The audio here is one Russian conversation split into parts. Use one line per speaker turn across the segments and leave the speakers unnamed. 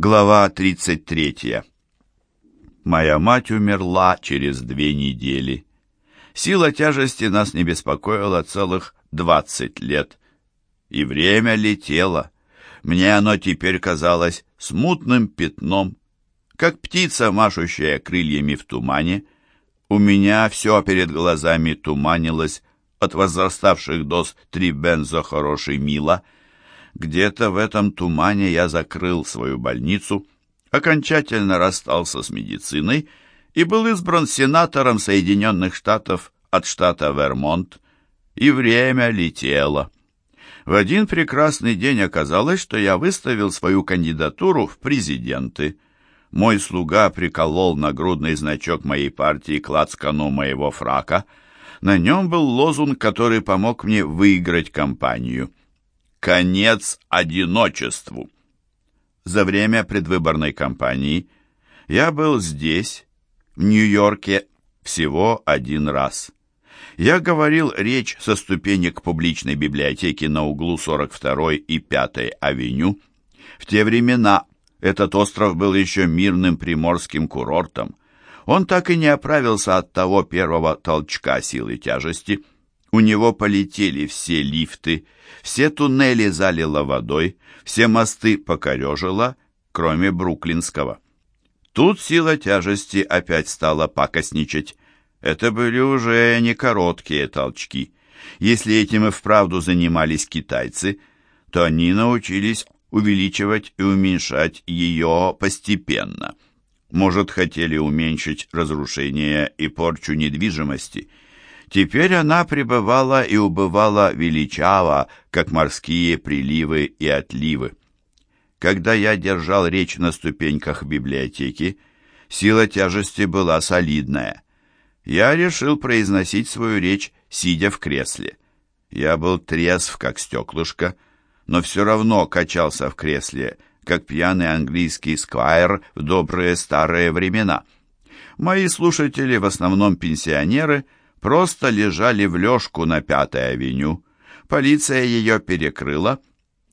Глава 33. Моя мать умерла через две недели. Сила тяжести нас не беспокоила целых двадцать лет. И время летело. Мне оно теперь казалось смутным пятном, как птица, машущая крыльями в тумане. У меня все перед глазами туманилось от возраставших доз три бензо хороший мила. Где-то в этом тумане я закрыл свою больницу, окончательно расстался с медициной и был избран сенатором Соединенных Штатов от штата Вермонт, и время летело. В один прекрасный день оказалось, что я выставил свою кандидатуру в президенты. Мой слуга приколол нагрудный значок моей партии к лацкану моего фрака. На нем был лозунг, который помог мне выиграть кампанию. «Конец одиночеству». За время предвыборной кампании я был здесь, в Нью-Йорке, всего один раз. Я говорил речь со ступенек публичной библиотеки на углу 42 и 5 авеню. В те времена этот остров был еще мирным приморским курортом. Он так и не оправился от того первого толчка силы тяжести. У него полетели все лифты, все туннели залило водой, все мосты покорежило, кроме Бруклинского. Тут сила тяжести опять стала пакостничать. Это были уже не короткие толчки. Если этим и вправду занимались китайцы, то они научились увеличивать и уменьшать ее постепенно. Может, хотели уменьшить разрушение и порчу недвижимости. Теперь она пребывала и убывала величаво, как морские приливы и отливы. Когда я держал речь на ступеньках библиотеки, сила тяжести была солидная – я решил произносить свою речь, сидя в кресле. Я был трезв, как стеклышко, но все равно качался в кресле, как пьяный английский сквайр в добрые старые времена. Мои слушатели, в основном пенсионеры, просто лежали в лёжку на Пятой авеню. Полиция ее перекрыла,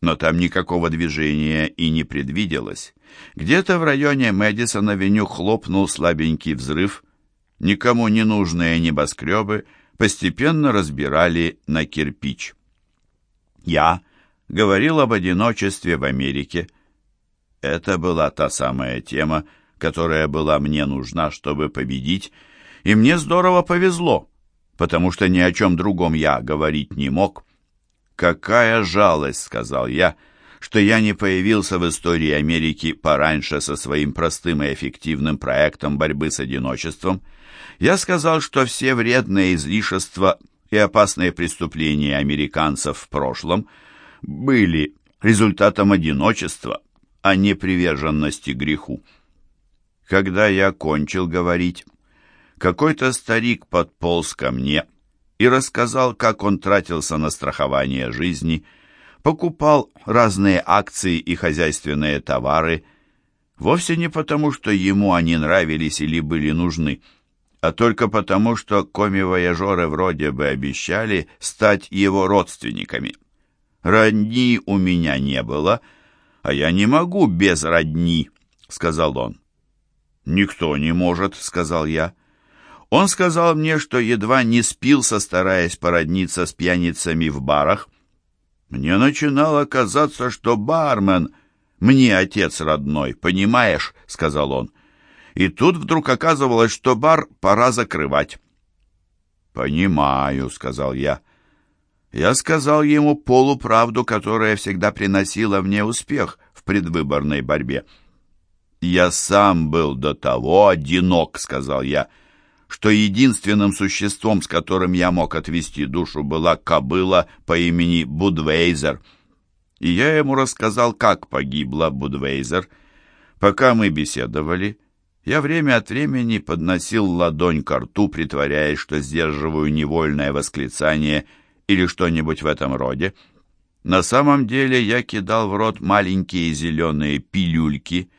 но там никакого движения и не предвиделось. Где-то в районе Мэдисон-авеню хлопнул слабенький взрыв, никому не нужные небоскребы постепенно разбирали на кирпич. Я говорил об одиночестве в Америке. Это была та самая тема, которая была мне нужна, чтобы победить, и мне здорово повезло, потому что ни о чем другом я говорить не мог. «Какая жалость», — сказал я, — что я не появился в истории Америки пораньше со своим простым и эффективным проектом борьбы с одиночеством. Я сказал, что все вредные излишества и опасные преступления американцев в прошлом были результатом одиночества, а не приверженности греху. Когда я кончил говорить, какой-то старик подполз ко мне и рассказал, как он тратился на страхование жизни – покупал разные акции и хозяйственные товары, вовсе не потому, что ему они нравились или были нужны, а только потому, что коми-вояжеры вроде бы обещали стать его родственниками. «Родни у меня не было, а я не могу без родни», — сказал он. «Никто не может», — сказал я. Он сказал мне, что едва не спился, стараясь породниться с пьяницами в барах, мне начинало казаться, что бармен мне отец родной, понимаешь, сказал он. И тут вдруг оказывалось, что бар пора закрывать. Понимаю, сказал я. Я сказал ему полуправду, которая всегда приносила мне успех в предвыборной борьбе. Я сам был до того одинок, сказал я, — что единственным существом, с которым я мог отвести душу, была кобыла по имени Будвейзер. И я ему рассказал, как погибла Будвейзер. Пока мы беседовали, я время от времени подносил ладонь к рту, притворяясь, что сдерживаю невольное восклицание или что-нибудь в этом роде. На самом деле я кидал в рот маленькие зеленые пилюльки.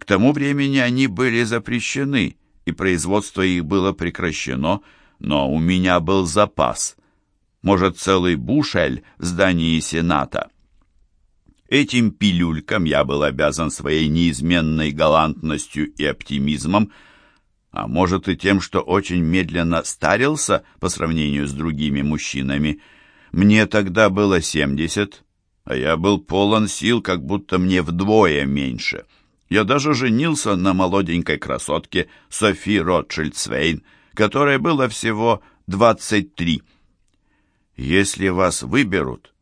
К тому времени они были запрещены — и производство их было прекращено, но у меня был запас. Может, целый бушель в здании Сената. Этим пилюлькам я был обязан своей неизменной галантностью и оптимизмом, а может и тем, что очень медленно старился по сравнению с другими мужчинами. Мне тогда было семьдесят, а я был полон сил, как будто мне вдвое меньше. Я даже женился на молоденькой красотке Софи Ротшильд-Свейн, которой было всего двадцать три. «Если вас выберут,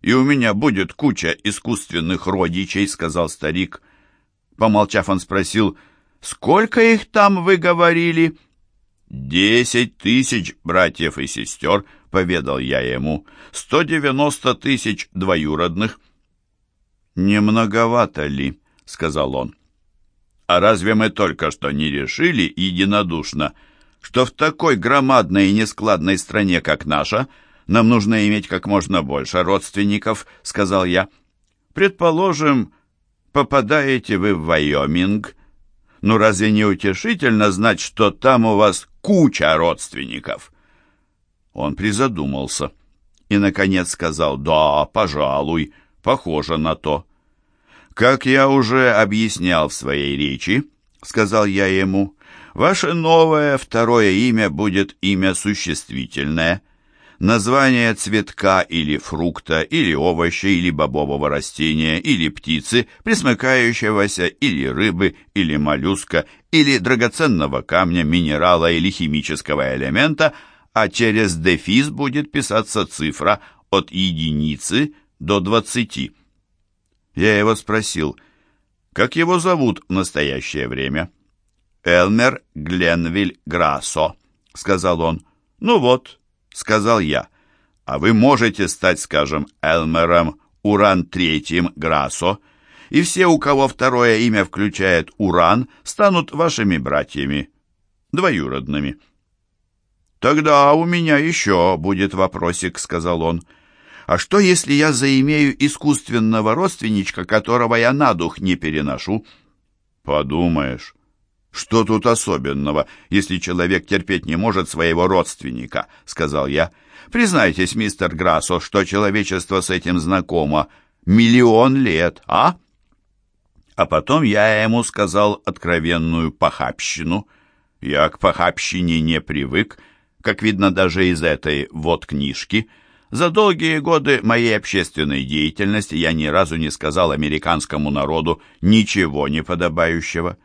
и у меня будет куча искусственных родичей», — сказал старик. Помолчав, он спросил, «Сколько их там, вы говорили?» «Десять тысяч братьев и сестер», — поведал я ему, «сто девяносто тысяч двоюродных». «Не многовато ли?» — сказал он. «А разве мы только что не решили единодушно, что в такой громадной и нескладной стране, как наша, нам нужно иметь как можно больше родственников?» — сказал я. «Предположим, попадаете вы в Вайоминг. Ну разве не утешительно знать, что там у вас куча родственников?» Он призадумался и, наконец, сказал, «Да, пожалуй, похоже на то». «Как я уже объяснял в своей речи», — сказал я ему, «ваше новое второе имя будет имя существительное. Название цветка или фрукта, или овоща, или бобового растения, или птицы, присмыкающегося, или рыбы, или моллюска, или драгоценного камня, минерала или химического элемента, а через дефис будет писаться цифра от единицы до двадцати». Я его спросил, как его зовут в настоящее время. «Элмер Гленвиль Грассо», — сказал он. «Ну вот», — сказал я, — «а вы можете стать, скажем, Элмером Уран Третьим Грассо, и все, у кого второе имя включает Уран, станут вашими братьями, двоюродными». «Тогда у меня еще будет вопросик», — сказал он. А что, если я заимею искусственного родственничка, которого я на дух не переношу? Подумаешь, что тут особенного, если человек терпеть не может своего родственника, сказал я. Признайтесь, мистер Грассо, что человечество с этим знакомо. Миллион лет, а? А потом я ему сказал откровенную похабщину. Я к похабщине не привык, как видно даже из этой вот книжки — за долгие годы моей общественной деятельности я ни разу не сказал американскому народу ничего неподобающего.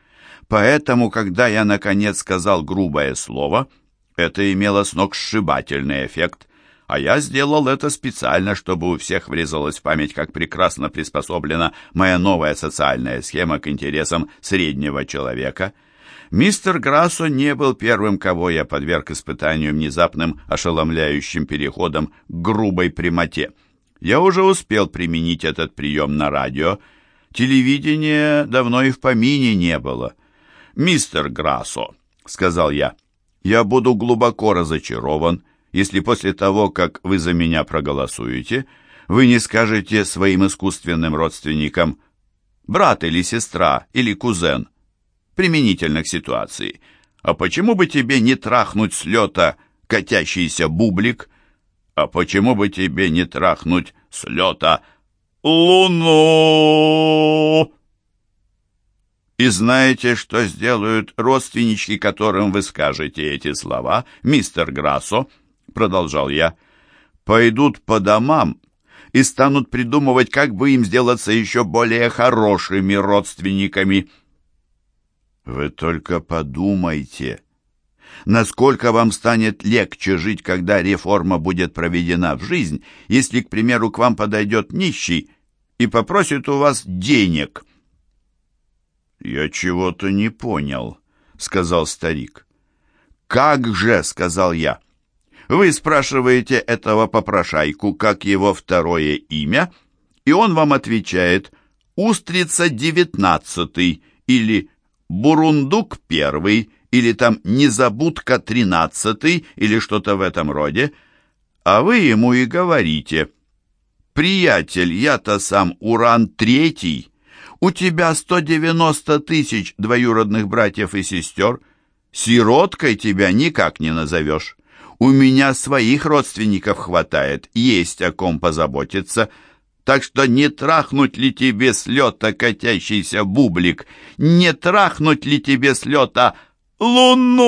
Поэтому, когда я, наконец, сказал грубое слово, это имело сногсшибательный эффект, а я сделал это специально, чтобы у всех врезалась в память, как прекрасно приспособлена моя новая социальная схема к интересам среднего человека – Мистер Грассо не был первым, кого я подверг испытанию внезапным ошеломляющим переходом к грубой прямоте. Я уже успел применить этот прием на радио. Телевидения давно и в помине не было. «Мистер Грассо», — сказал я, — «я буду глубоко разочарован, если после того, как вы за меня проголосуете, вы не скажете своим искусственным родственникам брат или сестра или кузен, применительно к ситуации. А почему бы тебе не трахнуть с лета катящийся бублик? А почему бы тебе не трахнуть с лета луну? И знаете, что сделают родственнички, которым вы скажете эти слова, мистер Грассо? Продолжал я. Пойдут по домам и станут придумывать, как бы им сделаться еще более хорошими родственниками. Вы только подумайте, насколько вам станет легче жить, когда реформа будет проведена в жизнь, если, к примеру, к вам подойдет нищий и попросит у вас денег. «Я чего-то не понял», — сказал старик. «Как же», — сказал я, — «вы спрашиваете этого попрошайку, как его второе имя, и он вам отвечает «Устрица девятнадцатый» или Бурундук первый или там Незабудка тринадцатый или что-то в этом роде, а вы ему и говорите, «Приятель, я-то сам Уран третий, у тебя сто девяносто тысяч двоюродных братьев и сестер, сироткой тебя никак не назовешь. У меня своих родственников хватает, есть о ком позаботиться, Так что не трахнуть ли тебе с лета катящийся бублик? Не трахнуть ли тебе с лета луну?